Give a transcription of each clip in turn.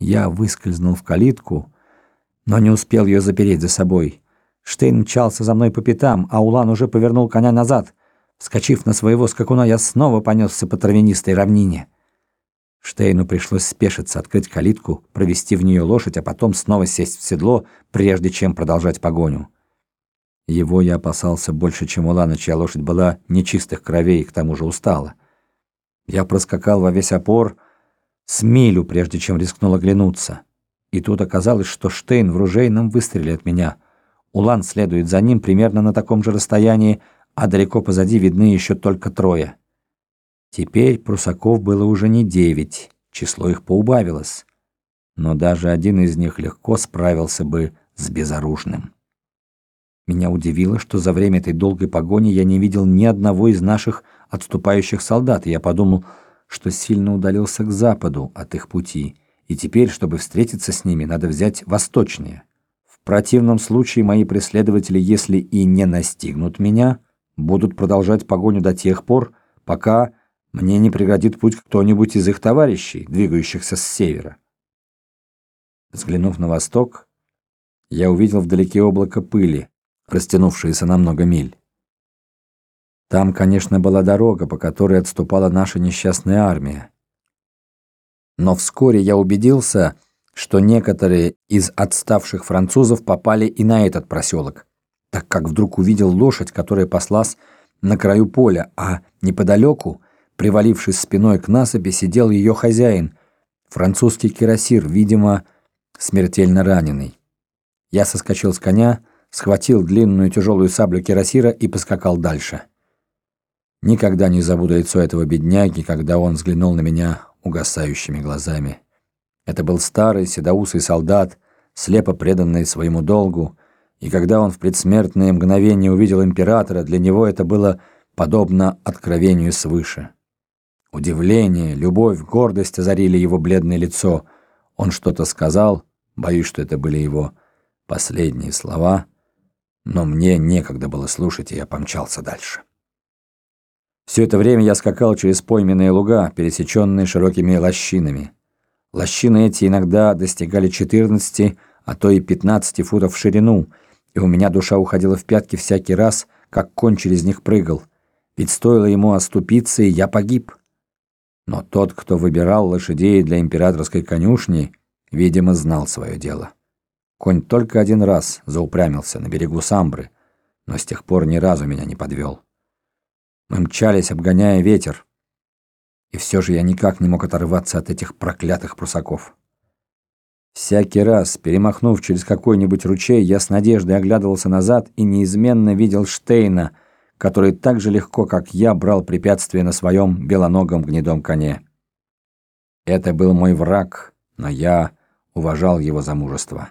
Я выскользнул в калитку, но не успел ее запереть за собой. Штейн мчался за мной по пятам, а Улан уже повернул коня назад. Вскочив на своего скакуна, я снова понесся по травянистой равнине. Штейну пришлось спешиться, открыть калитку, провести в нее лошадь, а потом снова сесть в седло, прежде чем продолжать погоню. Его я опасался больше, чем Улана, чья лошадь была нечистых кровей и к тому же устала. Я проскакал во весь опор с милю, прежде чем рискнул оглянуться. И тут оказалось, что Штейн в ружейном выстреле от меня. Улан следует за ним примерно на таком же расстоянии, а далеко позади видны еще только трое. Теперь прусаков было уже не девять, число их поубавилось. Но даже один из них легко справился бы с безоружным. Меня удивило, что за время этой долгой погони я не видел ни одного из наших отступающих солдат, и я подумал, что сильно удалился к западу от их пути, и теперь, чтобы встретиться с ними, надо взять восточнее. В противном случае мои преследователи, если и не настигнут меня, будут продолжать погоню до тех пор, пока мне не преградит путь кто-нибудь из их товарищей, двигающихся с севера. Взглянув на восток, я увидел вдалеке облако пыли, растянувшееся на много миль. Там, конечно, была дорога, по которой отступала наша несчастная армия. Но вскоре я убедился, что некоторые из отставших французов попали и на этот проселок, так как вдруг увидел лошадь, которая паслась на краю поля, а неподалеку, привалившись спиной к насыпи, сидел ее хозяин, французский кирасир, видимо, смертельно раненый. Я соскочил с коня, схватил длинную тяжелую саблю кирасира и поскакал дальше. Никогда не забуду лицо этого бедняги, когда он взглянул на меня угасающими глазами. Это был старый седоусый солдат, слепо преданный своему долгу, и когда он в предсмертные мгновения увидел императора, для него это было подобно откровению свыше. Удивление, любовь, гордость озарили его бледное лицо. Он что-то сказал, боюсь, что это были его последние слова, но мне некогда было слушать, и я помчался дальше. Все это время я скакал через пойменные луга, пересеченные широкими лощинами. Лощины эти иногда достигали 14, а то и 15 футов в ширину, и у меня душа уходила в пятки всякий раз, как конь через них прыгал. Ведь стоило ему оступиться, и я погиб. Но тот, кто выбирал лошадей для императорской конюшни, видимо, знал свое дело. Конь только один раз заупрямился на берегу Самбры, но с тех пор ни разу меня не подвел. Мы мчались, обгоняя ветер. И все же я никак не мог оторваться от этих проклятых прусаков. Всякий раз, перемахнув через какой-нибудь ручей, я с надеждой оглядывался назад и неизменно видел Штейна, который так же легко, как я, брал препятствия на своем белоногом гнедом коне. Это был мой враг, но я уважал его за мужество.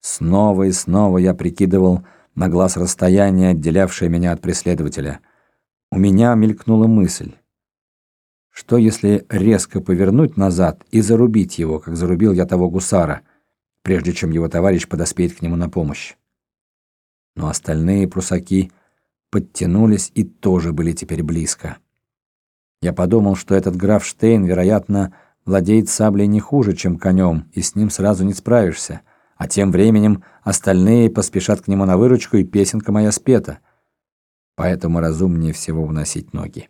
Снова и снова я прикидывал на глаз расстояние, отделявшее меня от преследователя — у меня мелькнула мысль. Что если резко повернуть назад и зарубить его, как зарубил я того гусара, прежде чем его товарищ подоспеет к нему на помощь? Но остальные прусаки подтянулись и тоже были теперь близко. Я подумал, что этот граф Штейн, вероятно, владеет саблей не хуже, чем конем, и с ним сразу не справишься. А тем временем остальные поспешат к нему на выручку, и песенка моя спета — поэтому разумнее всего уносить ноги.